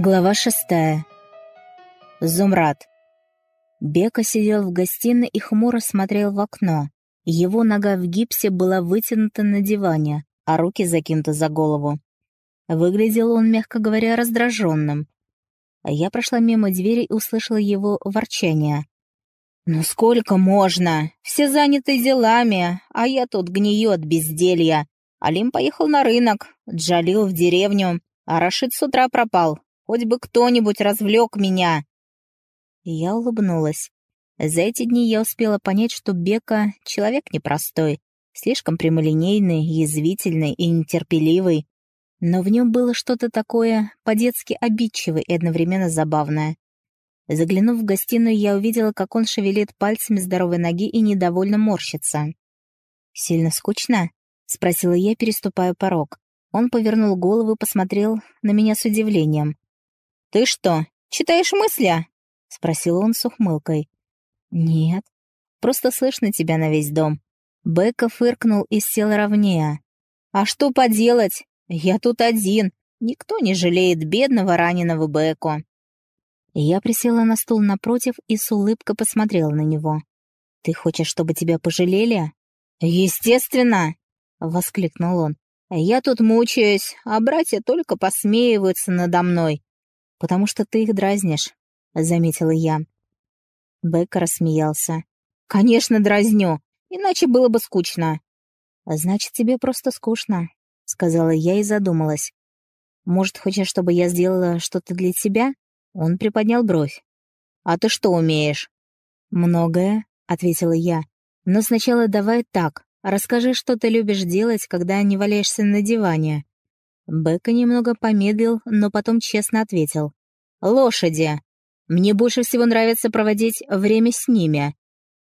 Глава шестая. Зумрад. Бека сидел в гостиной и хмуро смотрел в окно. Его нога в гипсе была вытянута на диване, а руки закинуты за голову. Выглядел он, мягко говоря, раздраженным. Я прошла мимо двери и услышала его ворчание. «Ну сколько можно? Все заняты делами, а я тут гнию от безделья. Алим поехал на рынок, Джалил в деревню, а Рашид с утра пропал. Хоть бы кто-нибудь развлек меня!» Я улыбнулась. За эти дни я успела понять, что Бека — человек непростой, слишком прямолинейный, язвительный и нетерпеливый. Но в нем было что-то такое по-детски обидчивое и одновременно забавное. Заглянув в гостиную, я увидела, как он шевелит пальцами здоровой ноги и недовольно морщится. «Сильно скучно?» — спросила я, переступая порог. Он повернул голову и посмотрел на меня с удивлением. «Ты что, читаешь мысли?» — спросил он с ухмылкой. «Нет, просто слышно тебя на весь дом». Бека фыркнул и сел ровнее. «А что поделать? Я тут один. Никто не жалеет бедного раненого Беку». Я присела на стул напротив и с улыбкой посмотрела на него. «Ты хочешь, чтобы тебя пожалели?» «Естественно!» — воскликнул он. «Я тут мучаюсь, а братья только посмеиваются надо мной потому что ты их дразнишь», — заметила я. Бек рассмеялся. «Конечно, дразню, иначе было бы скучно». «Значит, тебе просто скучно», — сказала я и задумалась. «Может, хочешь, чтобы я сделала что-то для тебя?» Он приподнял бровь. «А ты что умеешь?» «Многое», — ответила я. «Но сначала давай так. Расскажи, что ты любишь делать, когда не валяешься на диване. Бека немного помедлил, но потом честно ответил. «Лошади. Мне больше всего нравится проводить время с ними».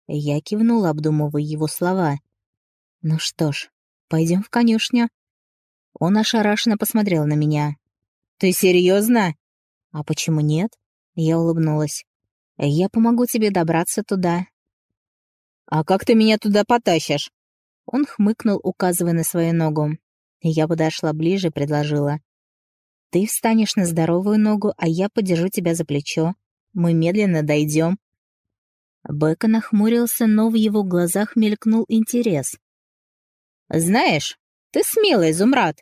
Я кивнул, обдумывая его слова. «Ну что ж, пойдем в конюшню». Он ошарашенно посмотрел на меня. «Ты серьезно?» «А почему нет?» Я улыбнулась. «Я помогу тебе добраться туда». «А как ты меня туда потащишь?» Он хмыкнул, указывая на свою ногу. Я подошла ближе и предложила. «Ты встанешь на здоровую ногу, а я подержу тебя за плечо. Мы медленно дойдем». Бека нахмурился, но в его глазах мелькнул интерес. «Знаешь, ты смелый, Зумрад!»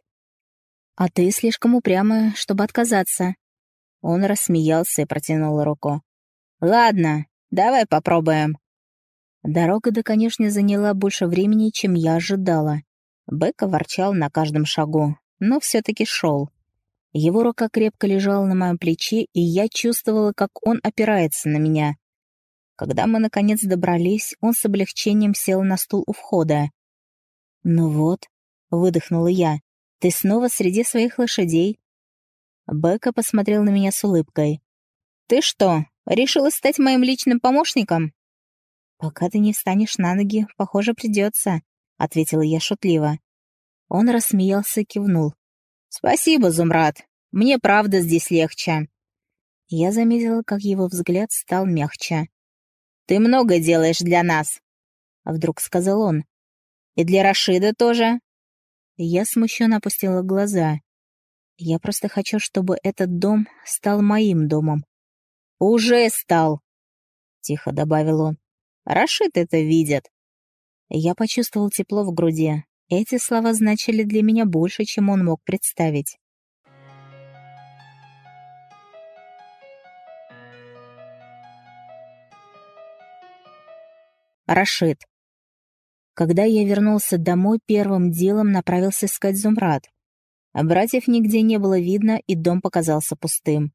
«А ты слишком упрямая, чтобы отказаться». Он рассмеялся и протянул руку. «Ладно, давай попробуем». Дорога до конюшни заняла больше времени, чем я ожидала. Бека ворчал на каждом шагу, но все-таки шел. Его рука крепко лежала на моем плече, и я чувствовала, как он опирается на меня. Когда мы, наконец, добрались, он с облегчением сел на стул у входа. «Ну вот», — выдохнула я, — «ты снова среди своих лошадей». Бека посмотрел на меня с улыбкой. «Ты что, решила стать моим личным помощником?» «Пока ты не встанешь на ноги, похоже, придется», — ответила я шутливо. Он рассмеялся и кивнул. «Спасибо, Зумрад. Мне правда здесь легче». Я заметила, как его взгляд стал мягче. «Ты много делаешь для нас», — вдруг сказал он. «И для Рашида тоже». Я смущенно опустила глаза. «Я просто хочу, чтобы этот дом стал моим домом». «Уже стал», — тихо добавил он. «Рашид это видит. Я почувствовал тепло в груди. Эти слова значили для меня больше, чем он мог представить. Рашид. Когда я вернулся домой, первым делом направился искать Зумрад. Братьев нигде не было видно, и дом показался пустым.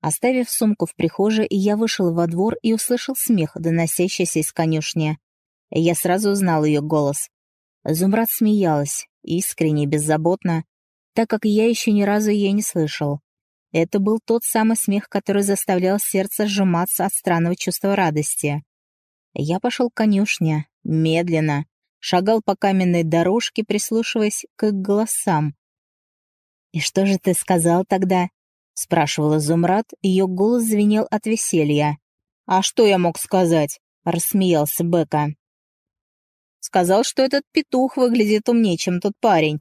Оставив сумку в прихожей, я вышел во двор и услышал смех, доносящийся из конюшни. Я сразу узнал ее голос. Зумрад смеялась, искренне, беззаботно, так как я еще ни разу ее не слышал. Это был тот самый смех, который заставлял сердце сжиматься от странного чувства радости. Я пошел к конюшне, медленно, шагал по каменной дорожке, прислушиваясь к голосам. «И что же ты сказал тогда?» — спрашивала Зумрад, ее голос звенел от веселья. «А что я мог сказать?» — рассмеялся Бека. Сказал, что этот петух выглядит умнее, чем тот парень.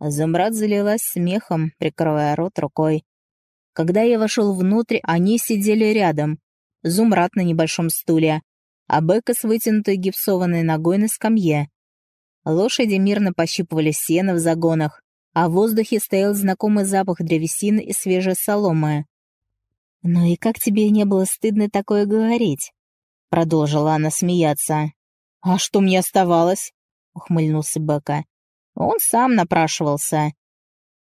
Зумрад залилась смехом, прикрывая рот рукой. Когда я вошел внутрь, они сидели рядом. Зумрад на небольшом стуле, а Бека с вытянутой гипсованной ногой на скамье. Лошади мирно пощипывали сено в загонах, а в воздухе стоял знакомый запах древесины и свежей соломы. «Ну и как тебе не было стыдно такое говорить?» Продолжила она смеяться. «А что мне оставалось?» Ухмыльнулся Бека. «Он сам напрашивался».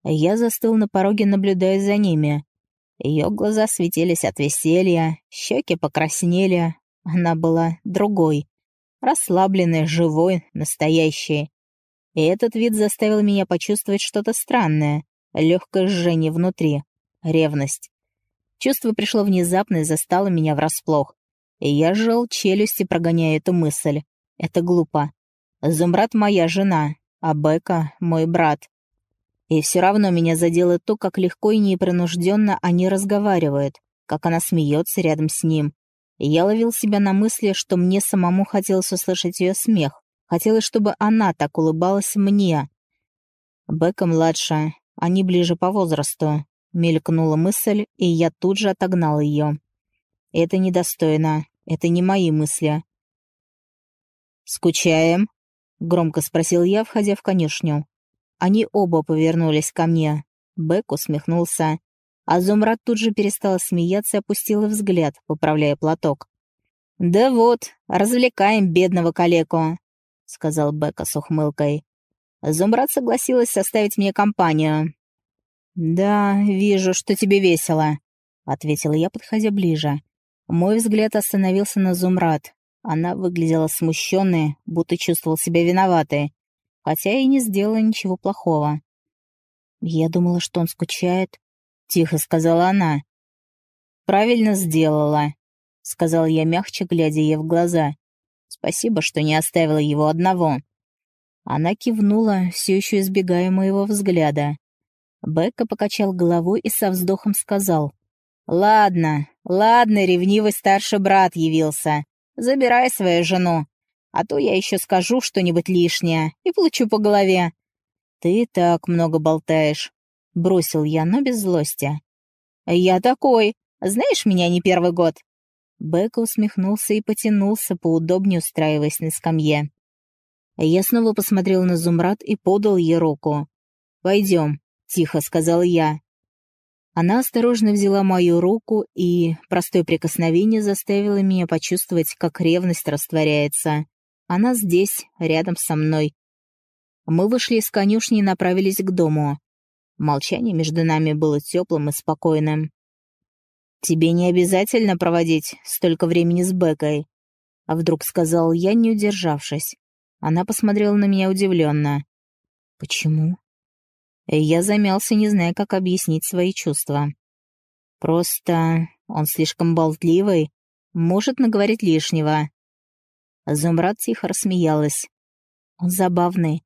Я застыл на пороге, наблюдая за ними. Ее глаза светились от веселья, щеки покраснели. Она была другой. Расслабленной, живой, настоящей. И этот вид заставил меня почувствовать что-то странное. Легкое жжение внутри. Ревность. Чувство пришло внезапно и застало меня врасплох. И я сжал челюсти, прогоняя эту мысль. Это глупо. Зумрад — моя жена, а Бека — мой брат. И все равно меня задело то, как легко и непринужденно они разговаривают, как она смеется рядом с ним. Я ловил себя на мысли, что мне самому хотелось услышать ее смех. Хотелось, чтобы она так улыбалась мне. Бека младше, они ближе по возрасту. Мелькнула мысль, и я тут же отогнал ее. Это недостойно, это не мои мысли. «Скучаем?» — громко спросил я, входя в конюшню. Они оба повернулись ко мне. Бек усмехнулся. А Зумрад тут же перестала смеяться и опустила взгляд, поправляя платок. «Да вот, развлекаем бедного калеку», — сказал Бека с ухмылкой. Зумрад согласилась составить мне компанию. «Да, вижу, что тебе весело», — ответила я, подходя ближе. Мой взгляд остановился на Зумрад. Она выглядела смущенной, будто чувствовал себя виноватой хотя и не сделала ничего плохого. «Я думала, что он скучает», — тихо сказала она. «Правильно сделала», — сказал я мягче, глядя ей в глаза. «Спасибо, что не оставила его одного». Она кивнула, все еще избегая моего взгляда. Бекка покачал головой и со вздохом сказал. «Ладно, ладно, ревнивый старший брат явился. Забирай свою жену. А то я еще скажу что-нибудь лишнее и получу по голове. Ты так много болтаешь. Бросил я, но без злости. Я такой. Знаешь меня не первый год. Бека усмехнулся и потянулся, поудобнее устраиваясь на скамье. Я снова посмотрел на Зумрад и подал ей руку. «Пойдем», — тихо сказал я. Она осторожно взяла мою руку, и простое прикосновение заставило меня почувствовать, как ревность растворяется. Она здесь, рядом со мной. Мы вышли из конюшни и направились к дому. Молчание между нами было теплым и спокойным. «Тебе не обязательно проводить столько времени с Бекой», — а вдруг сказал я, не удержавшись. Она посмотрела на меня удивленно. «Почему?» Я замялся, не зная, как объяснить свои чувства. «Просто он слишком болтливый, может наговорить лишнего. Зумрад тихо рассмеялась. «Он забавный».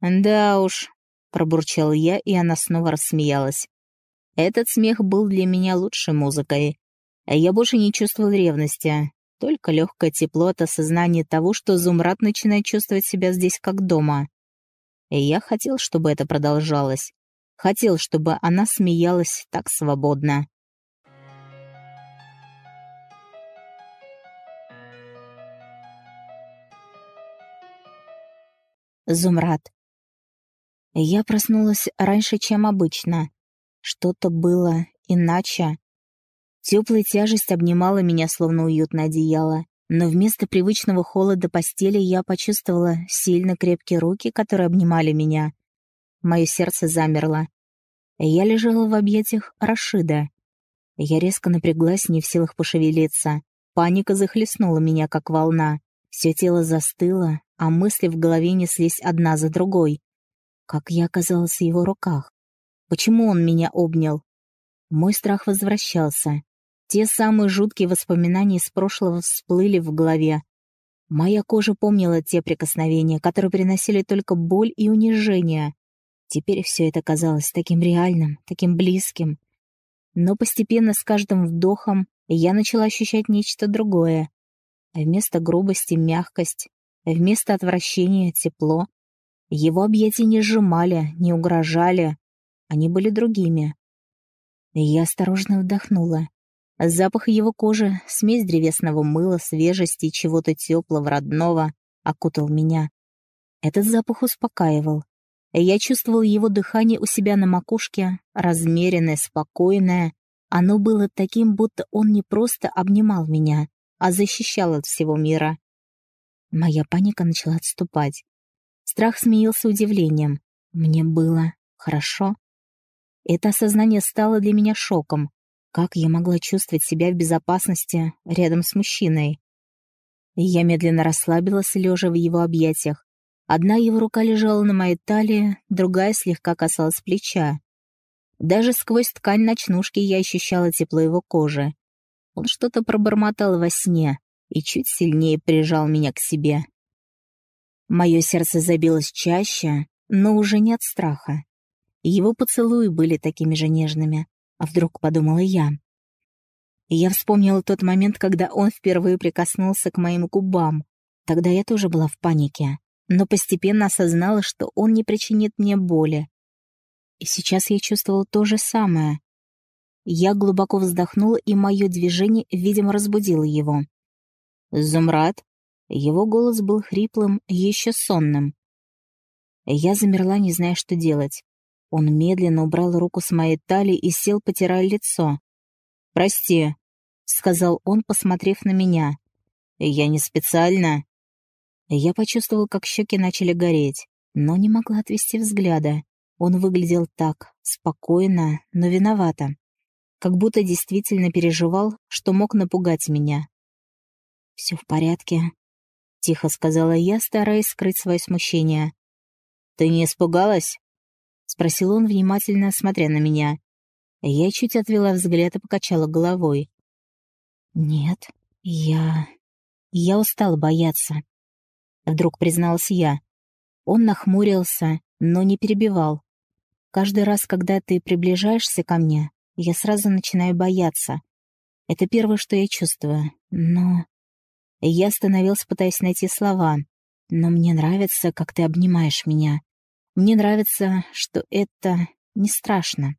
«Да уж», — пробурчал я, и она снова рассмеялась. Этот смех был для меня лучшей музыкой. Я больше не чувствовал ревности, только легкое тепло от осознания того, что Зумрад начинает чувствовать себя здесь как дома. И я хотел, чтобы это продолжалось. Хотел, чтобы она смеялась так свободно. Зумрад. Я проснулась раньше, чем обычно. Что-то было иначе. Теплая тяжесть обнимала меня, словно уютное одеяло. Но вместо привычного холода постели я почувствовала сильно крепкие руки, которые обнимали меня. Мое сердце замерло. Я лежала в объятиях Рашида. Я резко напряглась, не в силах пошевелиться. Паника захлестнула меня, как волна. Все тело застыло, а мысли в голове неслись одна за другой. Как я оказалась в его руках? Почему он меня обнял? Мой страх возвращался. Те самые жуткие воспоминания из прошлого всплыли в голове. Моя кожа помнила те прикосновения, которые приносили только боль и унижение. Теперь все это казалось таким реальным, таким близким. Но постепенно с каждым вдохом я начала ощущать нечто другое. Вместо грубости — мягкость, Вместо отвращения — тепло. Его объятия не сжимали, не угрожали. Они были другими. Я осторожно вдохнула. Запах его кожи, смесь древесного мыла, свежести чего-то теплого, родного, окутал меня. Этот запах успокаивал. Я чувствовал его дыхание у себя на макушке, размеренное, спокойное. Оно было таким, будто он не просто обнимал меня, а защищал от всего мира. Моя паника начала отступать. Страх сменился удивлением. Мне было хорошо. Это осознание стало для меня шоком. Как я могла чувствовать себя в безопасности рядом с мужчиной? Я медленно расслабилась, лежа в его объятиях. Одна его рука лежала на моей талии, другая слегка касалась плеча. Даже сквозь ткань ночнушки я ощущала тепло его кожи. Он что-то пробормотал во сне и чуть сильнее прижал меня к себе. Мое сердце забилось чаще, но уже не от страха. Его поцелуи были такими же нежными. Вдруг подумала я. И я вспомнила тот момент, когда он впервые прикоснулся к моим губам. Тогда я тоже была в панике, но постепенно осознала, что он не причинит мне боли. И сейчас я чувствовала то же самое. Я глубоко вздохнула, и мое движение, видимо, разбудило его. «Зумрад?» Его голос был хриплым, еще сонным. Я замерла, не зная, что делать. Он медленно убрал руку с моей талии и сел, потирая лицо. «Прости», — сказал он, посмотрев на меня. «Я не специально». Я почувствовал, как щеки начали гореть, но не могла отвести взгляда. Он выглядел так, спокойно, но виновато. Как будто действительно переживал, что мог напугать меня. «Все в порядке», — тихо сказала я, стараясь скрыть свое смущение. «Ты не испугалась?» — спросил он, внимательно смотря на меня. Я чуть отвела взгляд и покачала головой. «Нет, я... я устала бояться», — вдруг призналась я. Он нахмурился, но не перебивал. «Каждый раз, когда ты приближаешься ко мне, я сразу начинаю бояться. Это первое, что я чувствую, но...» Я остановился, пытаясь найти слова. «Но мне нравится, как ты обнимаешь меня. Мне нравится, что это не страшно.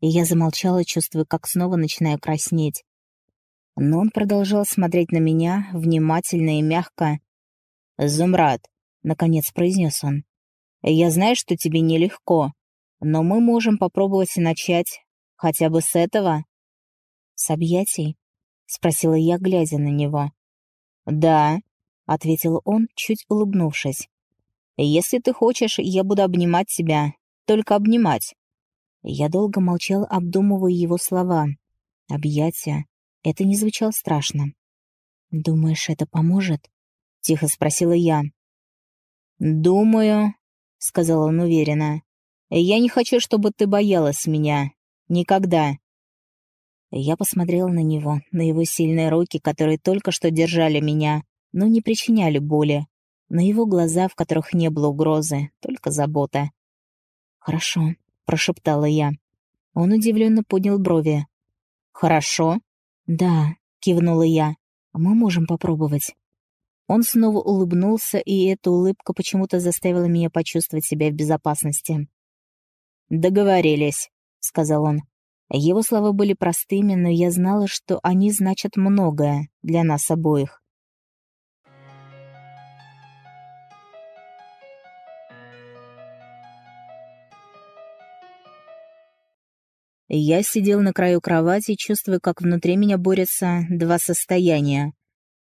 И я замолчала, чувствуя, как снова начинаю краснеть. Но он продолжал смотреть на меня, внимательно и мягко. «Зумрад», — наконец произнес он, — «я знаю, что тебе нелегко, но мы можем попробовать начать хотя бы с этого». «С объятий?» — спросила я, глядя на него. «Да», — ответил он, чуть улыбнувшись. Если ты хочешь, я буду обнимать тебя. Только обнимать». Я долго молчал, обдумывая его слова. Объятия. Это не звучало страшно. «Думаешь, это поможет?» — тихо спросила я. «Думаю», — сказал он уверенно. «Я не хочу, чтобы ты боялась меня. Никогда». Я посмотрел на него, на его сильные руки, которые только что держали меня, но не причиняли боли на его глаза, в которых не было угрозы, только забота. «Хорошо», — прошептала я. Он удивленно поднял брови. «Хорошо?» «Да», — кивнула я. «Мы можем попробовать». Он снова улыбнулся, и эта улыбка почему-то заставила меня почувствовать себя в безопасности. «Договорились», — сказал он. Его слова были простыми, но я знала, что они значат многое для нас обоих. Я сидел на краю кровати, чувствуя, как внутри меня борются два состояния.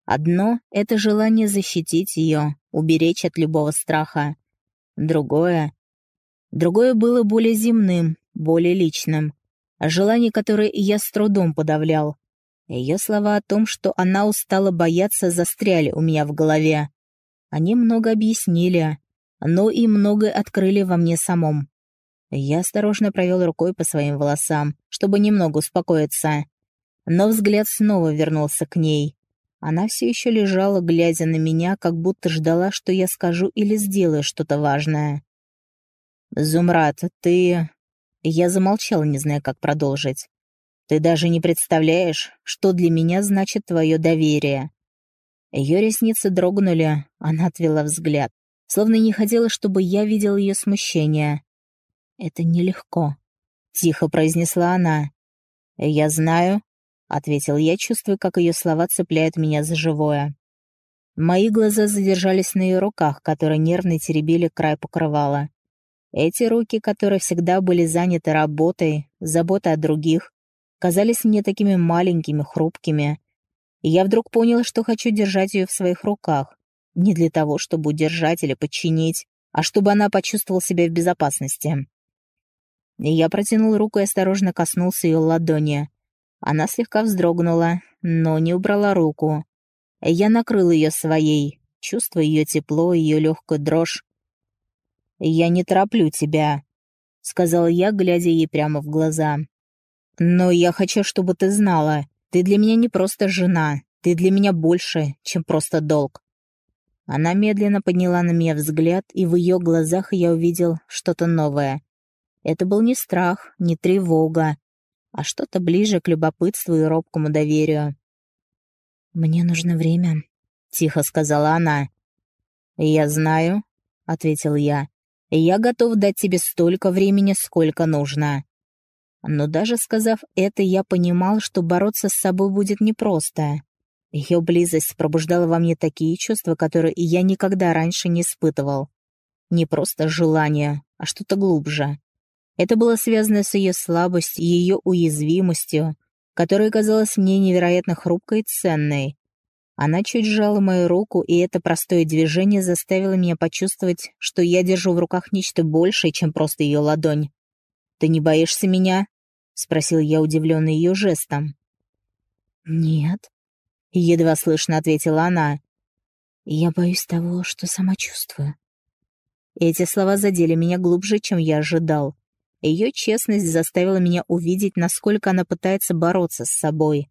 Одно — это желание защитить ее, уберечь от любого страха. Другое... Другое было более земным, более личным. Желание, которое я с трудом подавлял. Ее слова о том, что она устала бояться, застряли у меня в голове. Они много объяснили, но и многое открыли во мне самом. Я осторожно провел рукой по своим волосам, чтобы немного успокоиться. Но взгляд снова вернулся к ней. Она все еще лежала, глядя на меня, как будто ждала, что я скажу или сделаю что-то важное. «Зумрад, ты...» Я замолчал, не зная, как продолжить. «Ты даже не представляешь, что для меня значит твое доверие». Ее ресницы дрогнули, она отвела взгляд, словно не хотела, чтобы я видел ее смущение. «Это нелегко», — тихо произнесла она. «Я знаю», — ответил я, чувствуя, как ее слова цепляют меня за живое. Мои глаза задержались на ее руках, которые нервно теребили край покрывала. Эти руки, которые всегда были заняты работой, заботой о других, казались мне такими маленькими, хрупкими. И я вдруг понял, что хочу держать ее в своих руках. Не для того, чтобы удержать или подчинить, а чтобы она почувствовала себя в безопасности. Я протянул руку и осторожно коснулся ее ладони. Она слегка вздрогнула, но не убрала руку. Я накрыл ее своей, чувствуя ее тепло, ее легкую дрожь. «Я не тороплю тебя», — сказал я, глядя ей прямо в глаза. «Но я хочу, чтобы ты знала, ты для меня не просто жена, ты для меня больше, чем просто долг». Она медленно подняла на меня взгляд, и в ее глазах я увидел что-то новое. Это был не страх, не тревога, а что-то ближе к любопытству и робкому доверию. «Мне нужно время», — тихо сказала она. «Я знаю», — ответил я. «Я готов дать тебе столько времени, сколько нужно». Но даже сказав это, я понимал, что бороться с собой будет непросто. Ее близость пробуждала во мне такие чувства, которые я никогда раньше не испытывал. Не просто желание, а что-то глубже. Это было связано с ее слабостью, ее уязвимостью, которая казалась мне невероятно хрупкой и ценной. Она чуть сжала мою руку, и это простое движение заставило меня почувствовать, что я держу в руках нечто большее, чем просто ее ладонь. «Ты не боишься меня?» — спросил я, удивленный ее жестом. «Нет», — едва слышно ответила она. «Я боюсь того, что сама чувствую». Эти слова задели меня глубже, чем я ожидал. Ее честность заставила меня увидеть, насколько она пытается бороться с собой.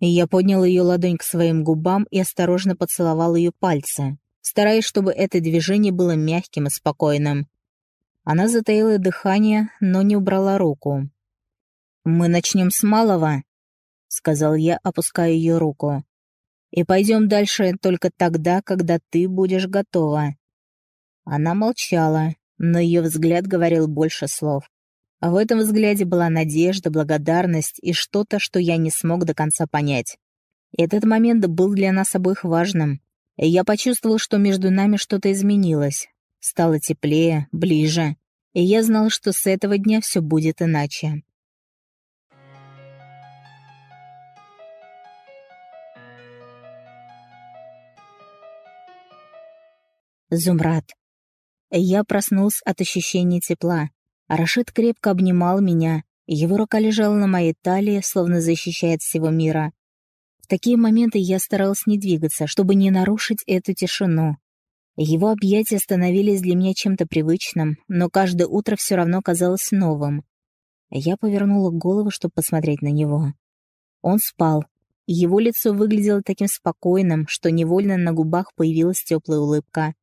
Я поднял ее ладонь к своим губам и осторожно поцеловал ее пальцы, стараясь, чтобы это движение было мягким и спокойным. Она затаила дыхание, но не убрала руку. «Мы начнем с малого», — сказал я, опуская ее руку. «И пойдем дальше только тогда, когда ты будешь готова». Она молчала, но ее взгляд говорил больше слов. А в этом взгляде была надежда, благодарность и что-то, что я не смог до конца понять. Этот момент был для нас обоих важным. И я почувствовал, что между нами что-то изменилось. Стало теплее, ближе. И я знал, что с этого дня все будет иначе. Зумрад. Я проснулся от ощущения тепла, Рашид крепко обнимал меня, его рука лежала на моей талии, словно защищая от всего мира. В такие моменты я старался не двигаться, чтобы не нарушить эту тишину. Его объятия становились для меня чем-то привычным, но каждое утро все равно казалось новым. Я повернула голову, чтобы посмотреть на него. Он спал. Его лицо выглядело таким спокойным, что невольно на губах появилась теплая улыбка.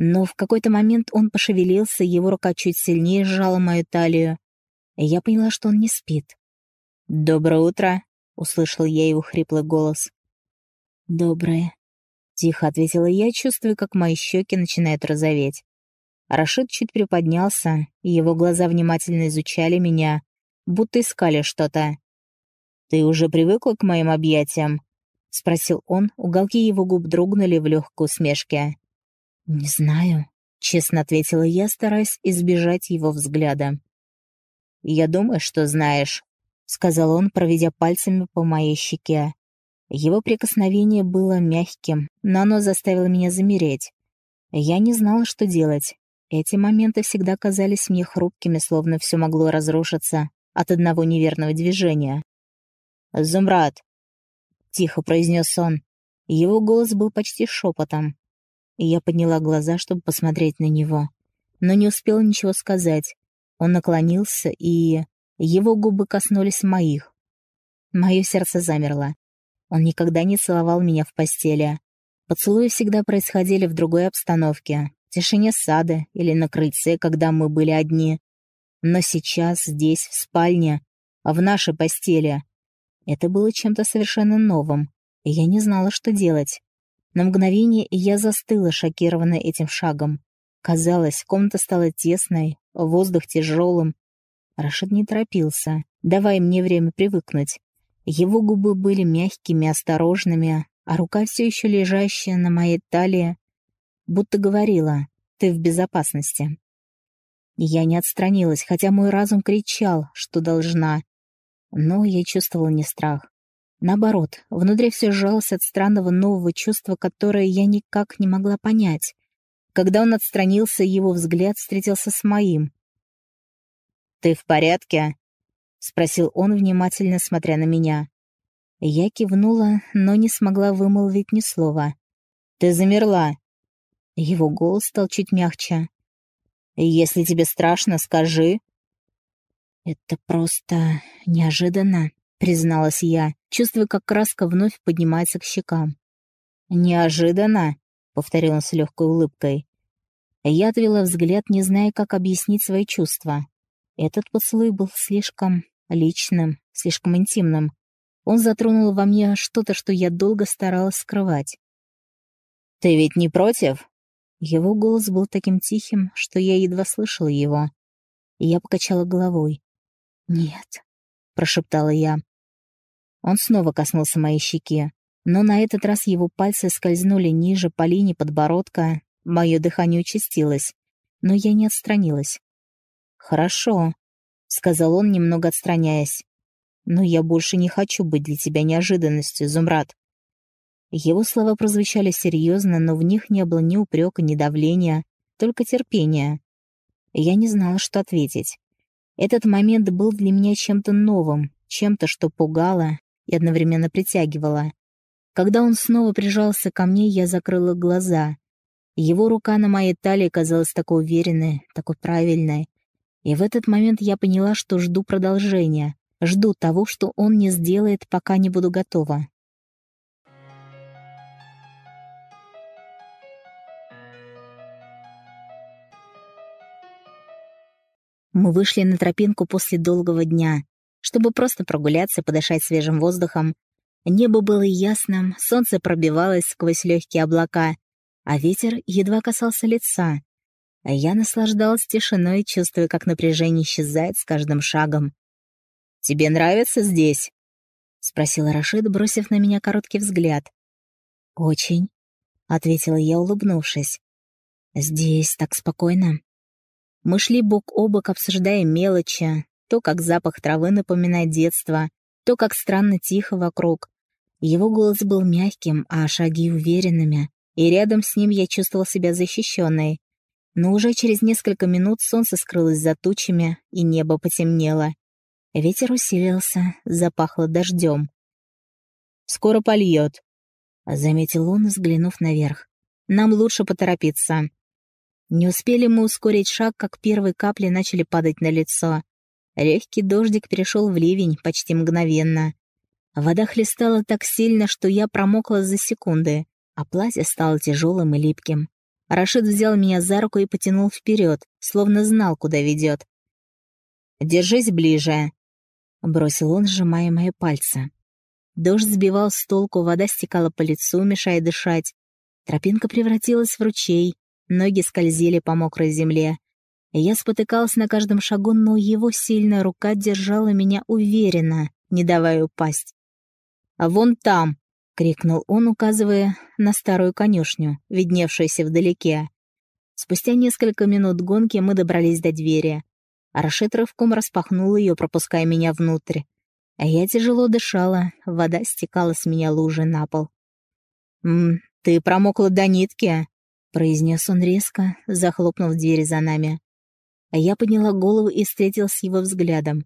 Но в какой-то момент он пошевелился, его рука чуть сильнее сжала мою талию. Я поняла, что он не спит. «Доброе утро», — услышал я его хриплый голос. «Доброе», — тихо ответила я, чувствуя, как мои щеки начинают розоветь. Рашид чуть приподнялся, и его глаза внимательно изучали меня, будто искали что-то. «Ты уже привыкла к моим объятиям?» — спросил он, уголки его губ дрогнули в легкой усмешке. «Не знаю», — честно ответила я, стараясь избежать его взгляда. «Я думаю, что знаешь», — сказал он, проведя пальцами по моей щеке. Его прикосновение было мягким, но оно заставило меня замереть. Я не знала, что делать. Эти моменты всегда казались мне хрупкими, словно все могло разрушиться от одного неверного движения. «Зумрад!» — тихо произнес он. Его голос был почти шепотом, и я подняла глаза, чтобы посмотреть на него. Но не успела ничего сказать. Он наклонился, и... Его губы коснулись моих. Мое сердце замерло. Он никогда не целовал меня в постели. Поцелуи всегда происходили в другой обстановке, в тишине сада или на крыльце, когда мы были одни. Но сейчас, здесь, в спальне, в нашей постели, это было чем-то совершенно новым, и я не знала, что делать. На мгновение я застыла, шокированная этим шагом. Казалось, комната стала тесной, воздух тяжелым. Рашид не торопился, давай мне время привыкнуть. Его губы были мягкими, осторожными, а рука все еще лежащая на моей талии, будто говорила «ты в безопасности». Я не отстранилась, хотя мой разум кричал, что должна. Но я чувствовала не страх. Наоборот, внутри все сжалось от странного нового чувства, которое я никак не могла понять. Когда он отстранился, его взгляд встретился с моим. «Ты в порядке?» — спросил он, внимательно смотря на меня. Я кивнула, но не смогла вымолвить ни слова. «Ты замерла!» Его голос стал чуть мягче. «Если тебе страшно, скажи!» «Это просто неожиданно», — призналась я, чувствуя, как краска вновь поднимается к щекам. «Неожиданно?» — повторил он с легкой улыбкой. Я отвела взгляд, не зная, как объяснить свои чувства. Этот поцелуй был слишком личным, слишком интимным. Он затронул во мне что-то, что я долго старалась скрывать. «Ты ведь не против?» Его голос был таким тихим, что я едва слышала его. Я покачала головой. «Нет», — прошептала я. Он снова коснулся моей щеки, но на этот раз его пальцы скользнули ниже по линии подбородка, мое дыхание участилось, но я не отстранилась. «Хорошо», — сказал он, немного отстраняясь. «Но я больше не хочу быть для тебя неожиданностью, Зумрад». Его слова прозвучали серьезно, но в них не было ни упрека, ни давления, только терпения. Я не знала, что ответить. Этот момент был для меня чем-то новым, чем-то, что пугало и одновременно притягивало. Когда он снова прижался ко мне, я закрыла глаза. Его рука на моей талии казалась такой уверенной, такой правильной. И в этот момент я поняла, что жду продолжения, жду того, что он не сделает, пока не буду готова. Мы вышли на тропинку после долгого дня, чтобы просто прогуляться и подышать свежим воздухом. Небо было ясным, солнце пробивалось сквозь легкие облака, а ветер едва касался лица. А я наслаждалась тишиной, чувствуя, как напряжение исчезает с каждым шагом. «Тебе нравится здесь?» — спросил Рашид, бросив на меня короткий взгляд. «Очень», — ответила я, улыбнувшись. «Здесь так спокойно». Мы шли бок о бок, обсуждая мелочи, то, как запах травы напоминает детство, то, как странно тихо вокруг. Его голос был мягким, а шаги уверенными, и рядом с ним я чувствовал себя защищенной. Но уже через несколько минут солнце скрылось за тучами, и небо потемнело. Ветер усилился, запахло дождем. «Скоро польет», — заметил он, взглянув наверх. «Нам лучше поторопиться». Не успели мы ускорить шаг, как первые капли начали падать на лицо. Легкий дождик перешел в ливень почти мгновенно. Вода хлестала так сильно, что я промокла за секунды, а платье стало тяжелым и липким. Рашид взял меня за руку и потянул вперед, словно знал, куда ведет. «Держись ближе», — бросил он, сжимая мои пальцы. Дождь сбивал с толку, вода стекала по лицу, мешая дышать. Тропинка превратилась в ручей, ноги скользили по мокрой земле. Я спотыкалась на каждом шагу, но его сильная рука держала меня уверенно, не давая упасть. «А вон там!» — крикнул он, указывая на старую конюшню, видневшуюся вдалеке. Спустя несколько минут гонки мы добрались до двери. Рашид рывком распахнул ее, пропуская меня внутрь. А я тяжело дышала, вода стекала с меня лужей на пол. «М, ты промокла до нитки», — произнес он резко, захлопнув двери за нами. А я подняла голову и встретилась с его взглядом.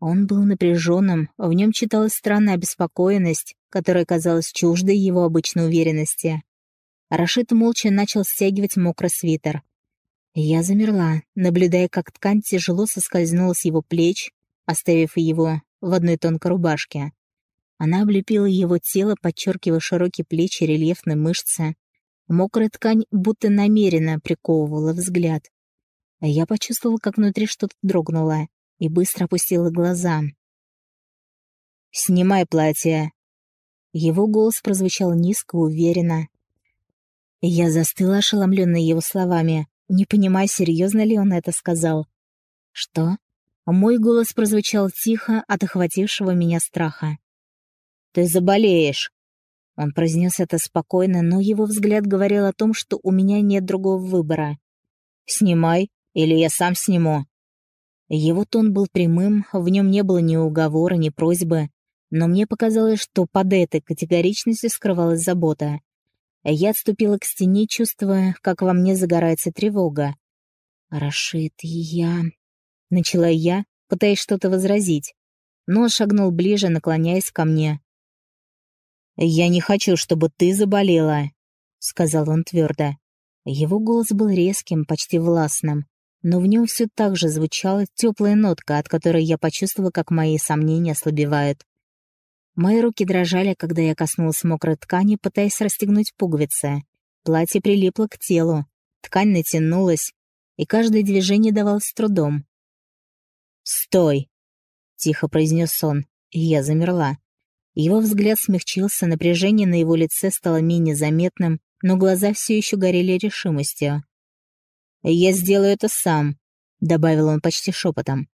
Он был напряженным, в нем читалась странная обеспокоенность, которая казалась чуждой его обычной уверенности. Рашид молча начал стягивать мокрый свитер. Я замерла, наблюдая, как ткань тяжело соскользнула с его плеч, оставив его в одной тонкой рубашке. Она облепила его тело, подчеркивая широкие плечи рельефные мышцы. Мокрая ткань будто намеренно приковывала взгляд. А я почувствовала, как внутри что-то дрогнуло, и быстро опустила глаза. «Снимай платье!» Его голос прозвучал низко, уверенно. Я застыла, ошеломленная его словами, не понимая, серьезно ли он это сказал. «Что?» Мой голос прозвучал тихо от охватившего меня страха. «Ты заболеешь!» Он произнес это спокойно, но его взгляд говорил о том, что у меня нет другого выбора. «Снимай, или я сам сниму». Его тон был прямым, в нем не было ни уговора, ни просьбы, но мне показалось, что под этой категоричностью скрывалась забота. Я отступила к стене, чувствуя, как во мне загорается тревога. «Рашид, я...» Начала я, пытаясь что-то возразить, но он шагнул ближе, наклоняясь ко мне. «Я не хочу, чтобы ты заболела», — сказал он твердо. Его голос был резким, почти властным, но в нем все так же звучала теплая нотка, от которой я почувствовала, как мои сомнения ослабевают. Мои руки дрожали, когда я коснулась мокрой ткани, пытаясь расстегнуть пуговицы. Платье прилипло к телу, ткань натянулась, и каждое движение давалось трудом. «Стой!» — тихо произнес он, и я замерла. Его взгляд смягчился, напряжение на его лице стало менее заметным, но глаза все еще горели решимостью. «Я сделаю это сам», — добавил он почти шепотом.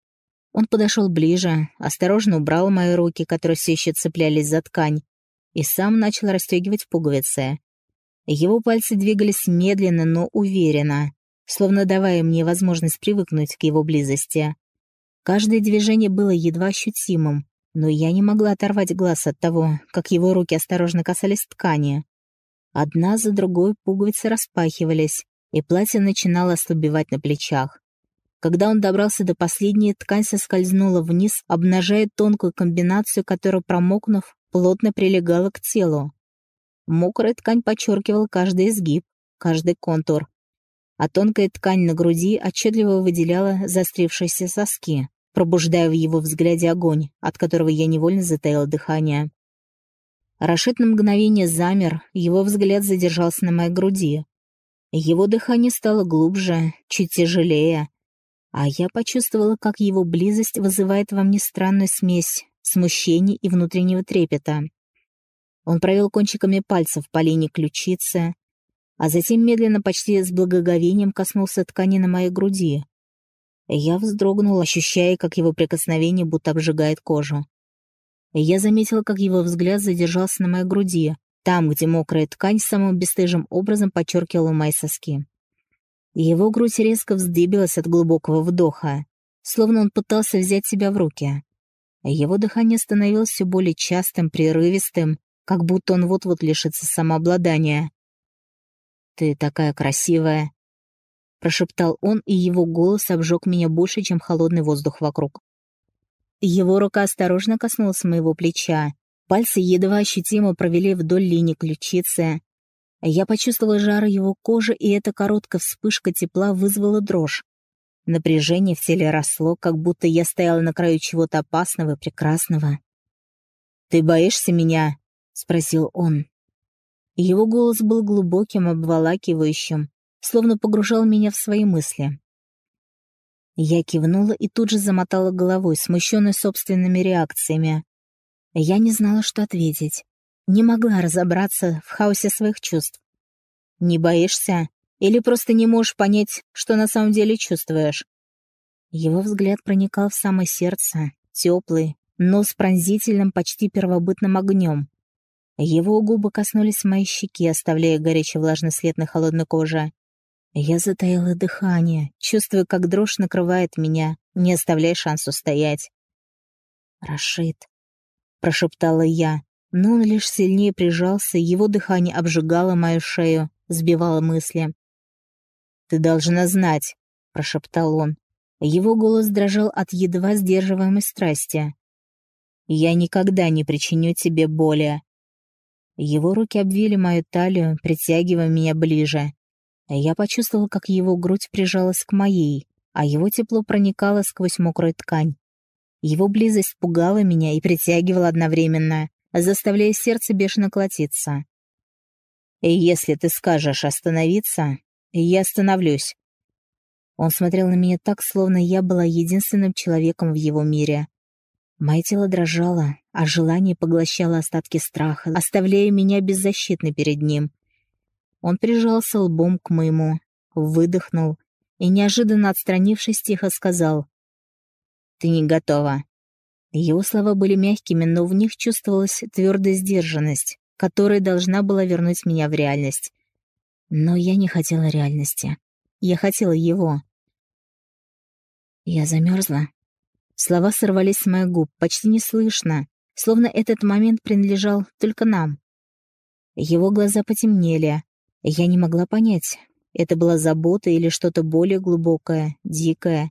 Он подошел ближе, осторожно убрал мои руки, которые все еще цеплялись за ткань, и сам начал расстегивать пуговицы. Его пальцы двигались медленно, но уверенно, словно давая мне возможность привыкнуть к его близости. Каждое движение было едва ощутимым, но я не могла оторвать глаз от того, как его руки осторожно касались ткани. Одна за другой пуговицы распахивались, и платье начинало ослабевать на плечах. Когда он добрался до последней, ткань соскользнула вниз, обнажая тонкую комбинацию, которая, промокнув, плотно прилегала к телу. Мокрая ткань подчеркивала каждый изгиб, каждый контур, а тонкая ткань на груди отчетливо выделяла застрившиеся соски, пробуждая в его взгляде огонь, от которого я невольно затаила дыхание. Рашид на мгновение замер, его взгляд задержался на моей груди. Его дыхание стало глубже, чуть тяжелее, а я почувствовала, как его близость вызывает во мне странную смесь смущения и внутреннего трепета. Он провел кончиками пальцев по линии ключицы, а затем медленно, почти с благоговением коснулся ткани на моей груди. Я вздрогнул, ощущая, как его прикосновение будто обжигает кожу. Я заметила, как его взгляд задержался на моей груди, там, где мокрая ткань самым бесстыжим образом подчеркивала мои соски. Его грудь резко вздыбилась от глубокого вдоха, словно он пытался взять себя в руки. Его дыхание становилось все более частым, прерывистым, как будто он вот-вот лишится самообладания. «Ты такая красивая», — прошептал он, и его голос обжег меня больше, чем холодный воздух вокруг. Его рука осторожно коснулась моего плеча. Пальцы едва ощутимо провели вдоль линии ключицы, я почувствовала жар его кожи, и эта короткая вспышка тепла вызвала дрожь. Напряжение в теле росло, как будто я стояла на краю чего-то опасного и прекрасного. «Ты боишься меня?» — спросил он. Его голос был глубоким, обволакивающим, словно погружал меня в свои мысли. Я кивнула и тут же замотала головой, смущенной собственными реакциями. Я не знала, что ответить. Не могла разобраться в хаосе своих чувств. Не боишься? Или просто не можешь понять, что на самом деле чувствуешь? Его взгляд проникал в самое сердце, теплый, но с пронзительным, почти первобытным огнем. Его губы коснулись моей щеки, оставляя горячий влажный след на холодной коже. Я затаила дыхание, чувствуя, как дрожь накрывает меня, не оставляя шанс устоять. «Рашид», — прошептала я, но он лишь сильнее прижался, его дыхание обжигало мою шею, сбивало мысли. «Ты должна знать», — прошептал он. Его голос дрожал от едва сдерживаемой страсти. «Я никогда не причиню тебе боли». Его руки обвили мою талию, притягивая меня ближе. Я почувствовал, как его грудь прижалась к моей, а его тепло проникало сквозь мокрую ткань. Его близость пугала меня и притягивала одновременно заставляя сердце бешено колотиться. «И если ты скажешь остановиться, я остановлюсь». Он смотрел на меня так, словно я была единственным человеком в его мире. Мое тело дрожало, а желание поглощало остатки страха, оставляя меня беззащитной перед ним. Он прижался лбом к моему, выдохнул и, неожиданно отстранившись, тихо сказал ты не готова». Его слова были мягкими, но в них чувствовалась твердая сдержанность, которая должна была вернуть меня в реальность. Но я не хотела реальности. Я хотела его. Я замерзла. Слова сорвались с моих губ, почти неслышно, словно этот момент принадлежал только нам. Его глаза потемнели. Я не могла понять, это была забота или что-то более глубокое, дикое.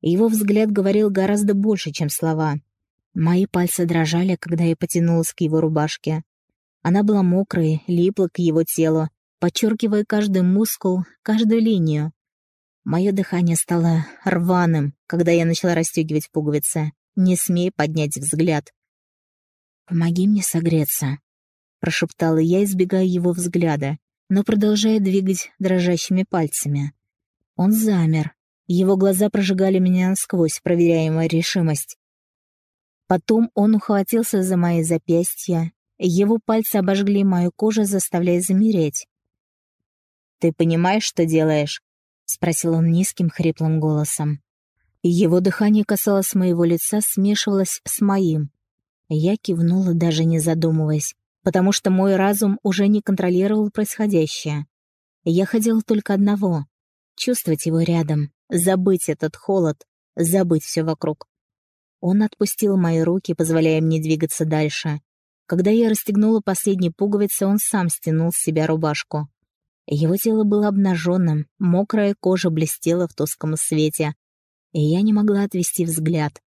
Его взгляд говорил гораздо больше, чем слова. Мои пальцы дрожали, когда я потянулась к его рубашке. Она была мокрой, липла к его телу, подчеркивая каждый мускул, каждую линию. Мое дыхание стало рваным, когда я начала расстегивать пуговицы. Не смей поднять взгляд. «Помоги мне согреться», — прошептала я, избегая его взгляда, но продолжая двигать дрожащими пальцами. Он замер. Его глаза прожигали меня насквозь, проверяя мою решимость. Потом он ухватился за мои запястья. Его пальцы обожгли мою кожу, заставляя замереть. «Ты понимаешь, что делаешь?» — спросил он низким хриплым голосом. Его дыхание касалось моего лица, смешивалось с моим. Я кивнула, даже не задумываясь, потому что мой разум уже не контролировал происходящее. Я хотела только одного — чувствовать его рядом, забыть этот холод, забыть все вокруг. Он отпустил мои руки, позволяя мне двигаться дальше. Когда я расстегнула последние пуговицы, он сам стянул с себя рубашку. Его тело было обнаженным, мокрая кожа блестела в тусклом свете, и я не могла отвести взгляд.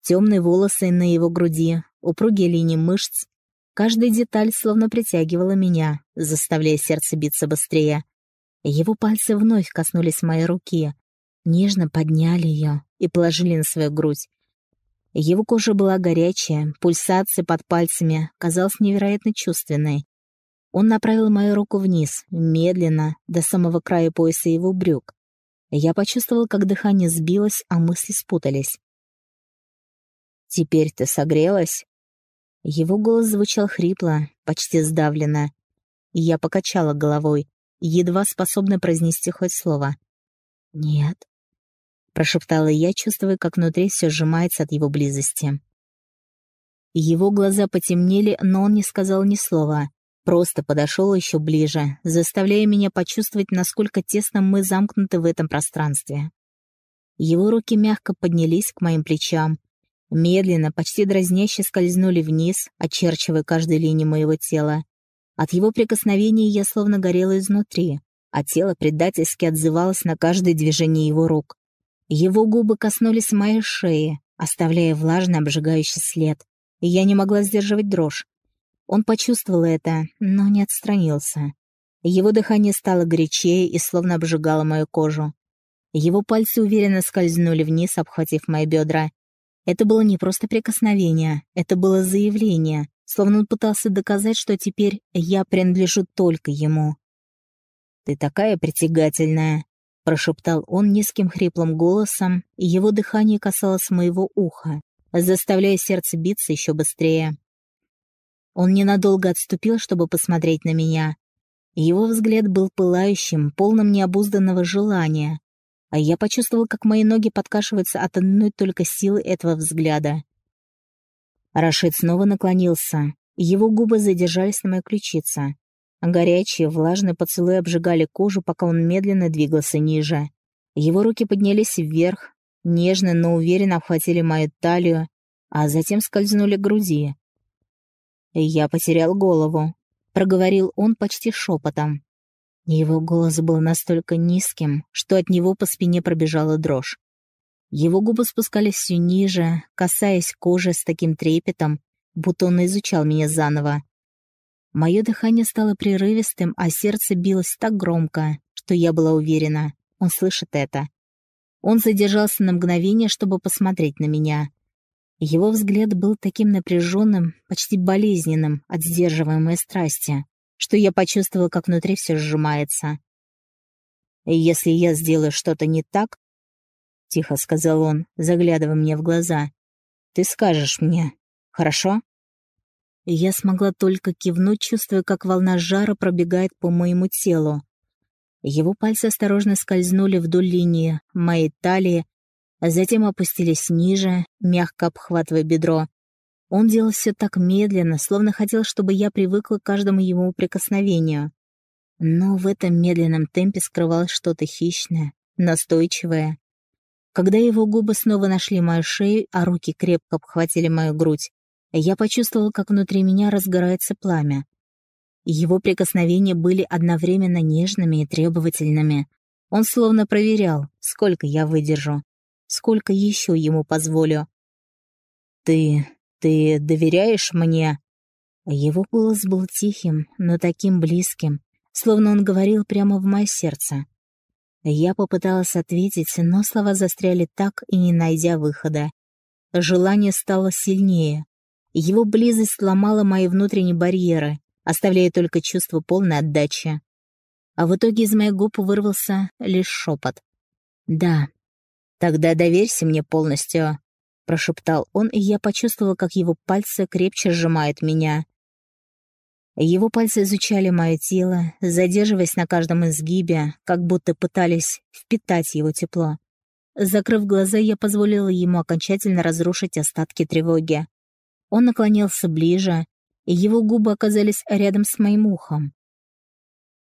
Темные волосы на его груди, упругие линии мышц, каждая деталь словно притягивала меня, заставляя сердце биться быстрее. Его пальцы вновь коснулись моей руки, нежно подняли ее и положили на свою грудь. Его кожа была горячая, пульсация под пальцами казалась невероятно чувственной. Он направил мою руку вниз, медленно, до самого края пояса его брюк. Я почувствовал, как дыхание сбилось, а мысли спутались. «Теперь ты согрелась?» Его голос звучал хрипло, почти сдавленно. И я покачала головой, едва способна произнести хоть слово. «Нет», — прошептала я, чувствуя, как внутри все сжимается от его близости. Его глаза потемнели, но он не сказал ни слова. Просто подошел еще ближе, заставляя меня почувствовать, насколько тесно мы замкнуты в этом пространстве. Его руки мягко поднялись к моим плечам, медленно, почти дразняще скользнули вниз, очерчивая каждую линию моего тела. От его прикосновений я словно горела изнутри, а тело предательски отзывалось на каждое движение его рук. Его губы коснулись моей шеи, оставляя влажный обжигающий след, и я не могла сдерживать дрожь, он почувствовал это, но не отстранился. Его дыхание стало горячее и словно обжигало мою кожу. Его пальцы уверенно скользнули вниз, обхватив мои бедра. Это было не просто прикосновение, это было заявление, словно он пытался доказать, что теперь я принадлежу только ему. «Ты такая притягательная», — прошептал он низким хриплым голосом, и его дыхание касалось моего уха, заставляя сердце биться еще быстрее. Он ненадолго отступил, чтобы посмотреть на меня. Его взгляд был пылающим, полным необузданного желания, а я почувствовал, как мои ноги подкашиваются от одной только силы этого взгляда. Рашид снова наклонился. Его губы задержались на моей ключице. Горячие, влажные поцелуи обжигали кожу, пока он медленно двигался ниже. Его руки поднялись вверх, нежно, но уверенно обхватили мою талию, а затем скользнули к груди. «Я потерял голову», — проговорил он почти шепотом. Его голос был настолько низким, что от него по спине пробежала дрожь. Его губы спускались все ниже, касаясь кожи с таким трепетом, будто он изучал меня заново. Мое дыхание стало прерывистым, а сердце билось так громко, что я была уверена, он слышит это. Он задержался на мгновение, чтобы посмотреть на меня. Его взгляд был таким напряженным, почти болезненным от сдерживаемой страсти, что я почувствовала, как внутри все сжимается. «Если я сделаю что-то не так», — тихо сказал он, заглядывая мне в глаза, — «ты скажешь мне, хорошо?» Я смогла только кивнуть, чувствуя, как волна жара пробегает по моему телу. Его пальцы осторожно скользнули вдоль линии моей талии, затем опустились ниже, мягко обхватывая бедро. Он делал все так медленно, словно хотел, чтобы я привыкла к каждому его прикосновению. Но в этом медленном темпе скрывалось что-то хищное, настойчивое. Когда его губы снова нашли мою шею, а руки крепко обхватили мою грудь, я почувствовала, как внутри меня разгорается пламя. Его прикосновения были одновременно нежными и требовательными. Он словно проверял, сколько я выдержу, сколько еще ему позволю. «Ты... ты доверяешь мне?» Его голос был тихим, но таким близким, словно он говорил прямо в мое сердце. Я попыталась ответить, но слова застряли так и не найдя выхода. Желание стало сильнее. Его близость сломала мои внутренние барьеры, оставляя только чувство полной отдачи. А в итоге из моих губ вырвался лишь шепот. «Да, тогда доверься мне полностью», — прошептал он, и я почувствовала, как его пальцы крепче сжимают меня. Его пальцы изучали мое тело, задерживаясь на каждом изгибе, как будто пытались впитать его тепло. Закрыв глаза, я позволила ему окончательно разрушить остатки тревоги. Он наклонился ближе, и его губы оказались рядом с моим ухом.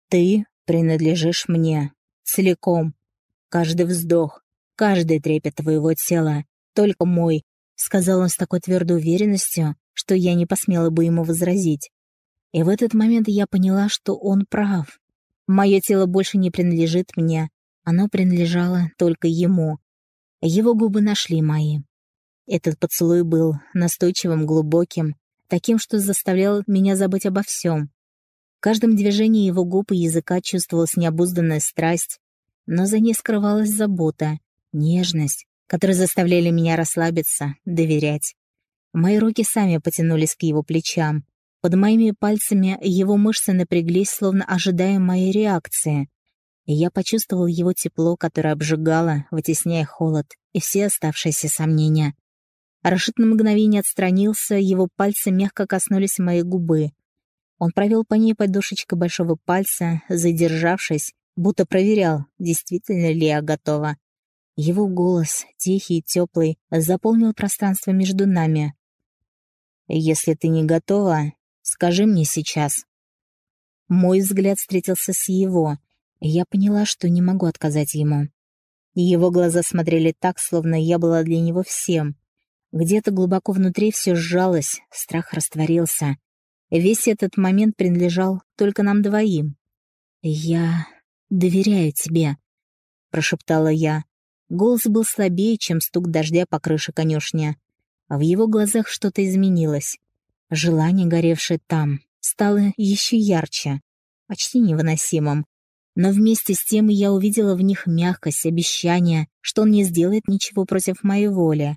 «Ты принадлежишь мне. Целиком. Каждый вздох, каждый трепет твоего тела. Только мой», — сказал он с такой твердой уверенностью, что я не посмела бы ему возразить. И в этот момент я поняла, что он прав. Мое тело больше не принадлежит мне, оно принадлежало только ему. Его губы нашли мои. Этот поцелуй был настойчивым, глубоким, таким, что заставлял меня забыть обо всем. В каждом движении его губ и языка чувствовалась необузданная страсть, но за ней скрывалась забота, нежность, которые заставляли меня расслабиться, доверять. Мои руки сами потянулись к его плечам. Под моими пальцами его мышцы напряглись, словно ожидая моей реакции. И я почувствовал его тепло, которое обжигало, вытесняя холод и все оставшиеся сомнения. Рашид на мгновение отстранился, его пальцы мягко коснулись моей губы. Он провел по ней подушечкой большого пальца, задержавшись, будто проверял, действительно ли я готова. Его голос, тихий и теплый, заполнил пространство между нами. «Если ты не готова, скажи мне сейчас». Мой взгляд встретился с его, и я поняла, что не могу отказать ему. Его глаза смотрели так, словно я была для него всем — где-то глубоко внутри все сжалось, страх растворился. Весь этот момент принадлежал только нам двоим. «Я доверяю тебе», — прошептала я. Голос был слабее, чем стук дождя по крыше конюшни. А в его глазах что-то изменилось. Желание, горевшее там, стало еще ярче, почти невыносимым. Но вместе с тем я увидела в них мягкость, обещание, что он не сделает ничего против моей воли.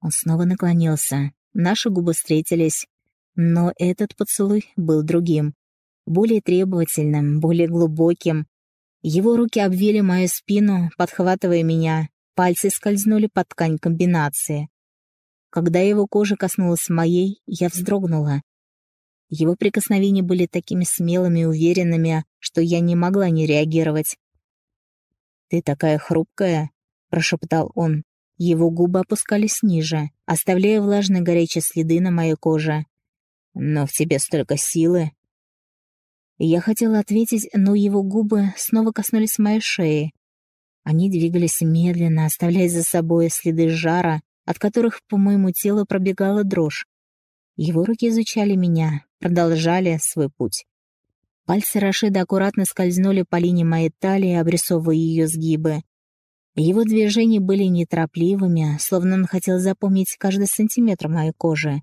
Он снова наклонился. Наши губы встретились. Но этот поцелуй был другим. Более требовательным, более глубоким. Его руки обвили мою спину, подхватывая меня. Пальцы скользнули под ткань комбинации. Когда его кожа коснулась моей, я вздрогнула. Его прикосновения были такими смелыми и уверенными, что я не могла не реагировать. «Ты такая хрупкая», — прошептал он. Его губы опускались ниже, оставляя влажные горячие следы на моей коже. «Но в тебе столько силы!» Я хотела ответить, но его губы снова коснулись моей шеи. Они двигались медленно, оставляя за собой следы жара, от которых по моему телу пробегала дрожь. Его руки изучали меня, продолжали свой путь. Пальцы Рашида аккуратно скользнули по линии моей талии, обрисовывая ее сгибы. Его движения были неторопливыми, словно он хотел запомнить каждый сантиметр моей кожи.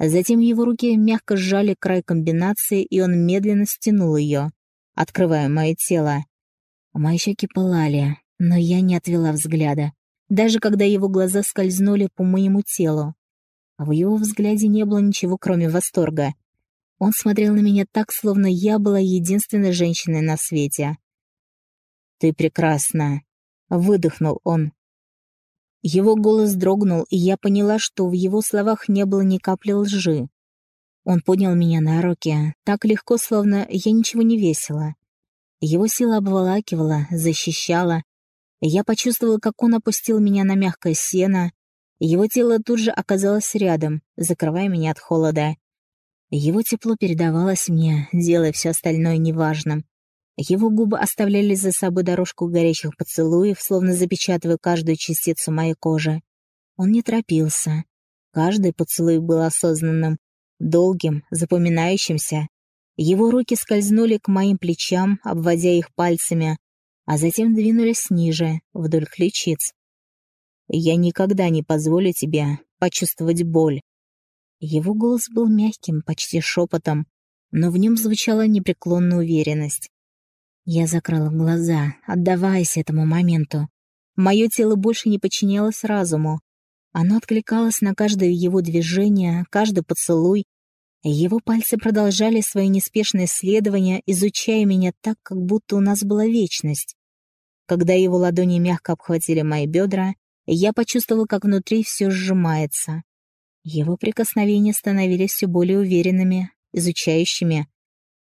Затем его руки мягко сжали край комбинации, и он медленно стянул ее, открывая мое тело. Мои щеки пылали, но я не отвела взгляда, даже когда его глаза скользнули по моему телу. В его взгляде не было ничего, кроме восторга. Он смотрел на меня так, словно я была единственной женщиной на свете. «Ты прекрасна», Выдохнул он. Его голос дрогнул, и я поняла, что в его словах не было ни капли лжи. Он поднял меня на руки, так легко, словно я ничего не весила. Его сила обволакивала, защищала. Я почувствовала, как он опустил меня на мягкое сено, его тело тут же оказалось рядом, закрывая меня от холода. Его тепло передавалось мне, делая все остальное неважным. Его губы оставляли за собой дорожку горячих поцелуев, словно запечатывая каждую частицу моей кожи. Он не торопился. Каждый поцелуй был осознанным, долгим, запоминающимся. Его руки скользнули к моим плечам, обводя их пальцами, а затем двинулись ниже, вдоль ключиц. «Я никогда не позволю тебе почувствовать боль». Его голос был мягким, почти шепотом, но в нем звучала непреклонная уверенность. Я закрыла глаза, отдаваясь этому моменту. Мое тело больше не подчинялось разуму. Оно откликалось на каждое его движение, каждый поцелуй. Его пальцы продолжали свои неспешные исследования, изучая меня так, как будто у нас была вечность. Когда его ладони мягко обхватили мои бедра, я почувствовала, как внутри все сжимается. Его прикосновения становились все более уверенными, изучающими.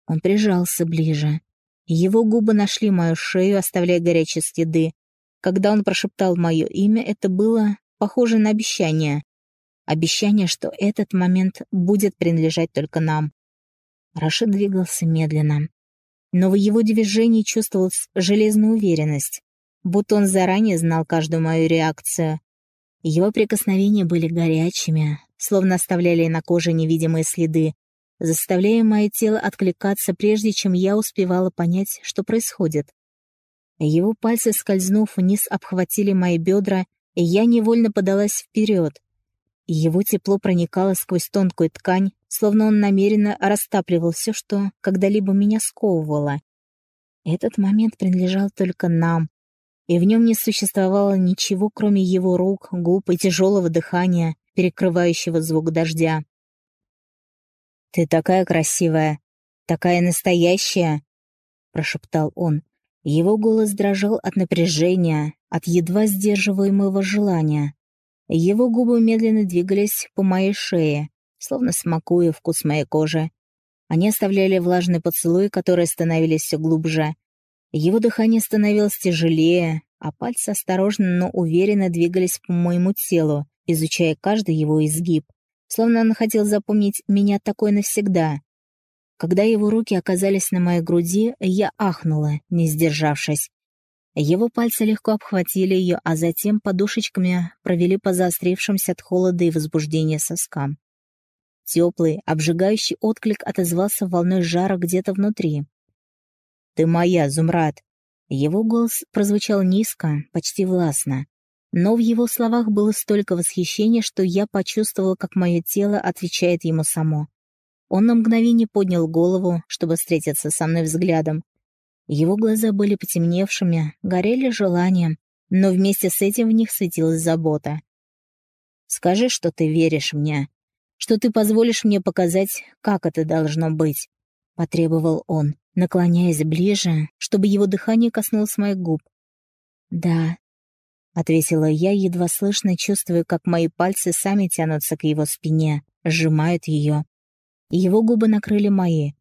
Он прижался ближе. Его губы нашли мою шею, оставляя горячие следы. Когда он прошептал мое имя, это было похоже на обещание. Обещание, что этот момент будет принадлежать только нам. Рашид двигался медленно но в его движении чувствовалась железная уверенность, будто он заранее знал каждую мою реакцию. Его прикосновения были горячими, словно оставляли на коже невидимые следы, заставляя мое тело откликаться, прежде чем я успевала понять, что происходит. Его пальцы, скользнув вниз, обхватили мои бедра, и я невольно подалась вперед. Его тепло проникало сквозь тонкую ткань, словно он намеренно растапливал все, что когда-либо меня сковывало. Этот момент принадлежал только нам, и в нем не существовало ничего, кроме его рук, губ и тяжелого дыхания, перекрывающего звук дождя. «Ты такая красивая, такая настоящая!» — прошептал он. Его голос дрожал от напряжения, от едва сдерживаемого желания. Его губы медленно двигались по моей шее, словно смакуя вкус моей кожи. Они оставляли влажные поцелуи, которые становились все глубже. Его дыхание становилось тяжелее, а пальцы осторожно, но уверенно двигались по моему телу, изучая каждый его изгиб, словно он хотел запомнить меня такой навсегда. Когда его руки оказались на моей груди, я ахнула, не сдержавшись. Его пальцы легко обхватили ее, а затем подушечками провели по заострившимся от холода и возбуждения соскам. Теплый, обжигающий отклик отозвался волной жара где-то внутри. «Ты моя, Зумрад!» Его голос прозвучал низко, почти властно. Но в его словах было столько восхищения, что я почувствовала, как мое тело отвечает ему само. Он на мгновение поднял голову, чтобы встретиться со мной взглядом. Его глаза были потемневшими, горели желанием, но вместе с этим в них светилась забота. «Скажи, что ты веришь мне», что ты позволишь мне показать, как это должно быть», — потребовал он, наклоняясь ближе, чтобы его дыхание коснулось моих губ. «Да», — ответила я, едва слышно, чувствуя, как мои пальцы сами тянутся к его спине, сжимают ее. Его губы накрыли мои.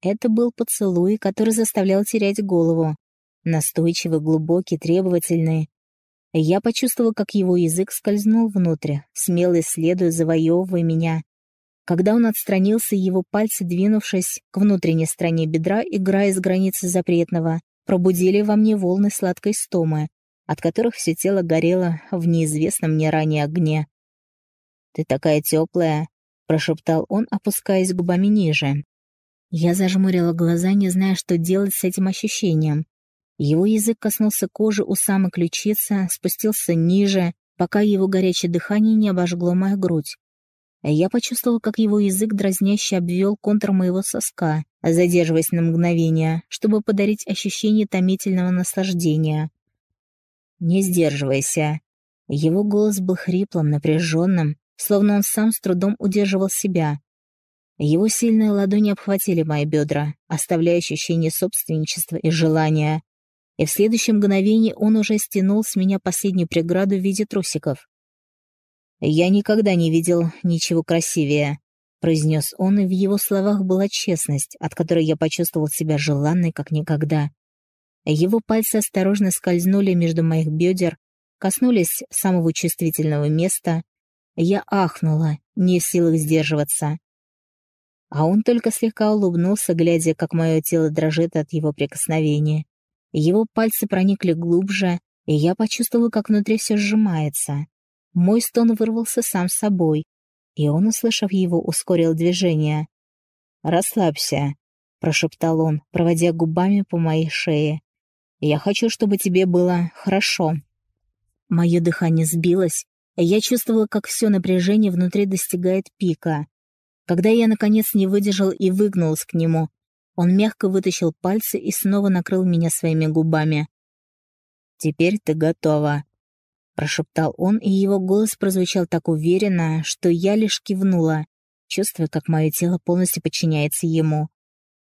Это был поцелуй, который заставлял терять голову. Настойчивый, глубокий, требовательный, я почувствовал, как его язык скользнул внутрь, смело исследуя, завоевывая меня. Когда он отстранился, его пальцы, двинувшись к внутренней стороне бедра, играя с границы запретного, пробудили во мне волны сладкой стомы, от которых все тело горело в неизвестном мне ранее огне. «Ты такая теплая», — прошептал он, опускаясь губами ниже. Я зажмурила глаза, не зная, что делать с этим ощущением. Его язык коснулся кожи у самой ключицы, спустился ниже, пока его горячее дыхание не обожгло мою грудь. Я почувствовал, как его язык дразняще обвел контур моего соска, задерживаясь на мгновение, чтобы подарить ощущение томительного наслаждения. «Не сдерживайся». Его голос был хриплым, напряженным, словно он сам с трудом удерживал себя. Его сильные ладони обхватили мои бедра, оставляя ощущение собственничества и желания, и в следующем мгновении он уже стянул с меня последнюю преграду в виде трусиков. «Я никогда не видел ничего красивее», — произнес он, и в его словах была честность, от которой я почувствовал себя желанной как никогда. Его пальцы осторожно скользнули между моих бедер, коснулись самого чувствительного места. Я ахнула, не в силах сдерживаться. А он только слегка улыбнулся, глядя, как мое тело дрожит от его прикосновения. Его пальцы проникли глубже, и я почувствовала, как внутри все сжимается. Мой стон вырвался сам собой, и он, услышав его, ускорил движение. «Расслабься», — прошептал он, проводя губами по моей шее. «Я хочу, чтобы тебе было хорошо». Мое дыхание сбилось, и я чувствовала, как все напряжение внутри достигает пика. Когда я, наконец, не выдержал и выгнулся к нему, он мягко вытащил пальцы и снова накрыл меня своими губами. «Теперь ты готова», — прошептал он, и его голос прозвучал так уверенно, что я лишь кивнула, чувствуя, как мое тело полностью подчиняется ему.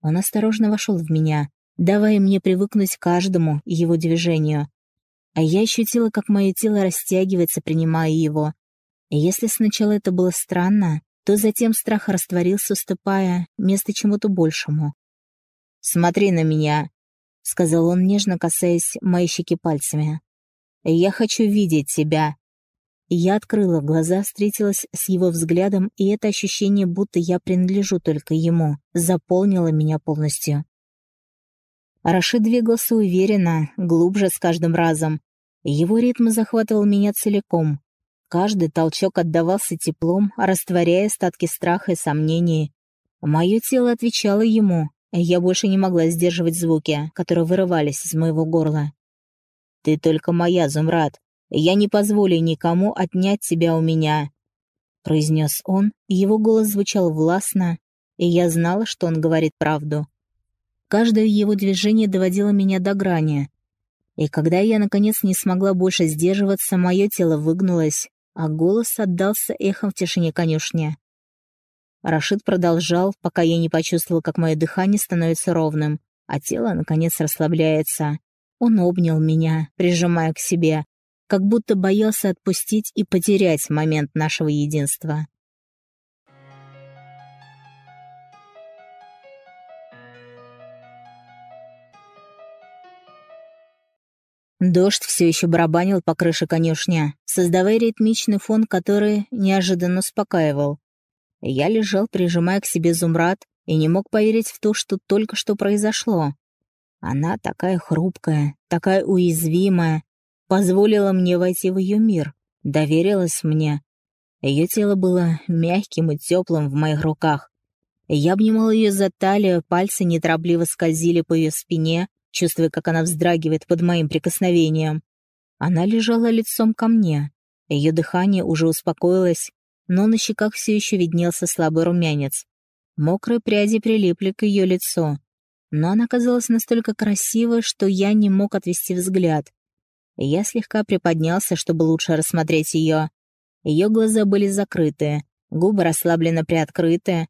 Он осторожно вошел в меня, давая мне привыкнуть к каждому его движению. А я ощутила, как мое тело растягивается, принимая его. И если сначала это было странно, то затем страх растворился, уступая место чему-то большему. «Смотри на меня», — сказал он, нежно касаясь моей щеки пальцами. «Я хочу видеть тебя». Я открыла глаза, встретилась с его взглядом, и это ощущение, будто я принадлежу только ему, заполнило меня полностью. Рашид двигался уверенно, глубже с каждым разом. Его ритм захватывал меня целиком. Каждый толчок отдавался теплом, растворяя остатки страха и сомнений. Мое тело отвечало ему, я больше не могла сдерживать звуки, которые вырывались из моего горла. «Ты только моя, Зумрад. Я не позволю никому отнять тебя у меня», — произнес он, его голос звучал властно, и я знала, что он говорит правду. Каждое его движение доводило меня до грани. И когда я, наконец, не смогла больше сдерживаться, мое тело выгнулось, а голос отдался эхом в тишине конюшни. Рашид продолжал, пока я не почувствовала, как мое дыхание становится ровным, а тело, наконец, расслабляется. Он обнял меня, прижимая к себе, как будто боялся отпустить и потерять момент нашего единства. Дождь все еще барабанил по крыше конюшня, создавая ритмичный фон, который неожиданно успокаивал. Я лежал, прижимая к себе Зумрад, и не мог поверить в то, что только что произошло. Она такая хрупкая, такая уязвимая, позволила мне войти в ее мир, доверилась мне. Ее тело было мягким и теплым в моих руках. Я обнимал ее за талию, пальцы неторопливо скользили по ее спине, чувствуя, как она вздрагивает под моим прикосновением. Она лежала лицом ко мне. Ее дыхание уже успокоилось, но на щеках все еще виднелся слабый румянец. Мокрые пряди прилипли к ее лицу, но она казалась настолько красивой, что я не мог отвести взгляд. Я слегка приподнялся, чтобы лучше рассмотреть ее. Ее глаза были закрыты, губы расслабленно приоткрыты,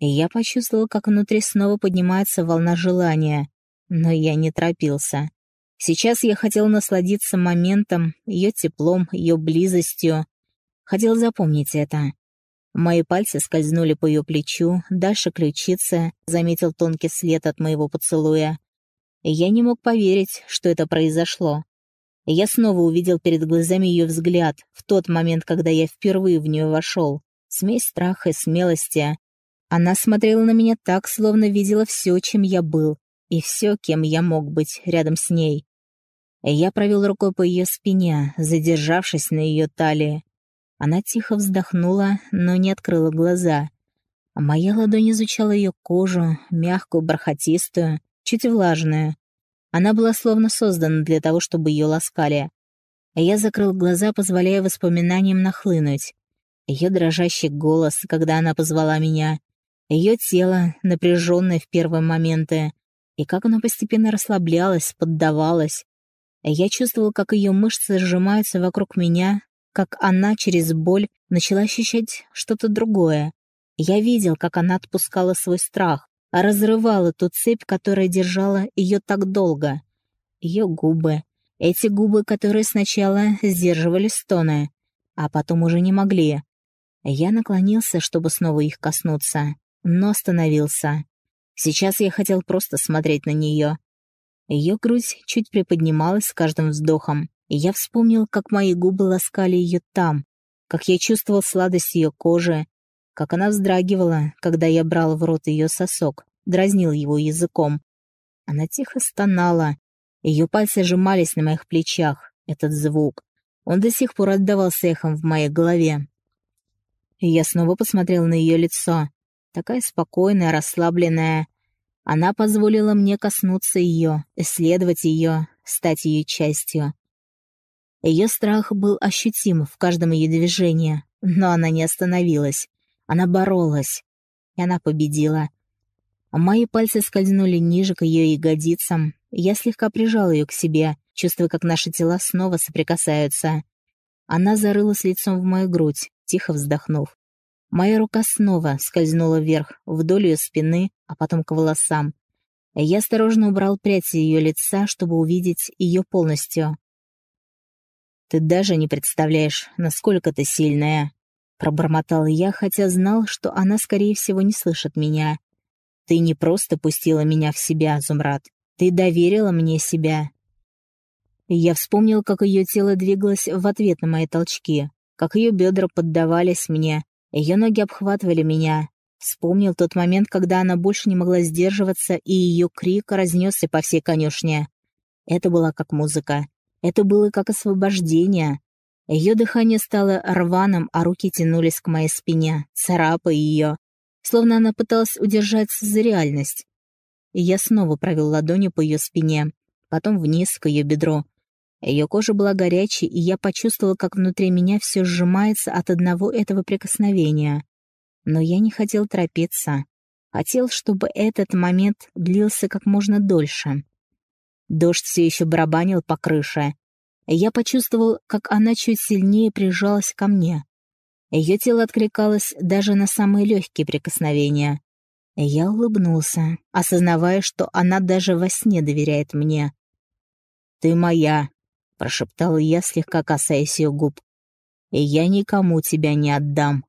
я почувствовал, как внутри снова поднимается волна желания но я не торопился. Сейчас я хотел насладиться моментом, ее теплом, ее близостью. Хотел запомнить это. Мои пальцы скользнули по ее плечу, дальше ключица, заметил тонкий след от моего поцелуя. Я не мог поверить, что это произошло. Я снова увидел перед глазами ее взгляд в тот момент, когда я впервые в нее вошел. Смесь страха и смелости. Она смотрела на меня так, словно видела все, чем я был, и все, кем я мог быть рядом с ней. Я провел рукой по ее спине, задержавшись на ее талии. Она тихо вздохнула, но не открыла глаза. Моя ладонь изучала ее кожу, мягкую, бархатистую, чуть влажную. Она была словно создана для того, чтобы ее ласкали. Я закрыл глаза, позволяя воспоминаниям нахлынуть. Ее дрожащий голос, когда она позвала меня. Ее тело, напряженное в первые моменты и как она постепенно расслаблялась, поддавалась. Я чувствовал, как ее мышцы сжимаются вокруг меня, как она через боль начала ощущать что-то другое. Я видел, как она отпускала свой страх, разрывала ту цепь, которая держала ее так долго. Ее губы, эти губы, которые сначала сдерживали стоны, а потом уже не могли. Я наклонился, чтобы снова их коснуться, но остановился. Сейчас я хотел просто смотреть на нее. Ее грудь чуть приподнималась с каждым вздохом, и я вспомнил, как мои губы ласкали ее там, как я чувствовал сладость ее кожи, как она вздрагивала, когда я брал в рот ее сосок, дразнил его языком. Она тихо стонала, ее пальцы сжимались на моих плечах, этот звук. Он до сих пор отдавался эхом в моей голове. И я снова посмотрел на ее лицо. Такая спокойная, расслабленная, она позволила мне коснуться ее, исследовать ее, стать ее частью. Ее страх был ощутим в каждом ее движении, но она не остановилась. Она боролась, и она победила. Мои пальцы скользнули ниже к ее ягодицам, я слегка прижал ее к себе, чувствуя, как наши тела снова соприкасаются. Она зарылась лицом в мою грудь, тихо вздохнув. Моя рука снова скользнула вверх, вдоль ее спины, а потом к волосам. Я осторожно убрал прядь ее лица, чтобы увидеть ее полностью. «Ты даже не представляешь, насколько ты сильная», — пробормотал я, хотя знал, что она, скорее всего, не слышит меня. «Ты не просто пустила меня в себя, Зумрад. Ты доверила мне себя». Я вспомнил, как ее тело двигалось в ответ на мои толчки, как ее бедра поддавались мне, ее ноги обхватывали меня. Вспомнил тот момент, когда она больше не могла сдерживаться, и ее крик разнесся по всей конюшне. Это было как музыка. Это было как освобождение. Ее дыхание стало рваным, а руки тянулись к моей спине, царапая ее, словно она пыталась удержаться за реальность. И я снова провел ладонью по ее спине, потом вниз к ее бедру, ее кожа была горячей, и я почувствовала, как внутри меня все сжимается от одного этого прикосновения. Но я не хотел торопиться. Хотел, чтобы этот момент длился как можно дольше. Дождь все еще барабанил по крыше. Я почувствовал, как она чуть сильнее прижалась ко мне. Ее тело откликалось даже на самые легкие прикосновения. Я улыбнулся, осознавая, что она даже во сне доверяет мне. «Ты моя», прошептала я, слегка касаясь ее губ. «И я никому тебя не отдам».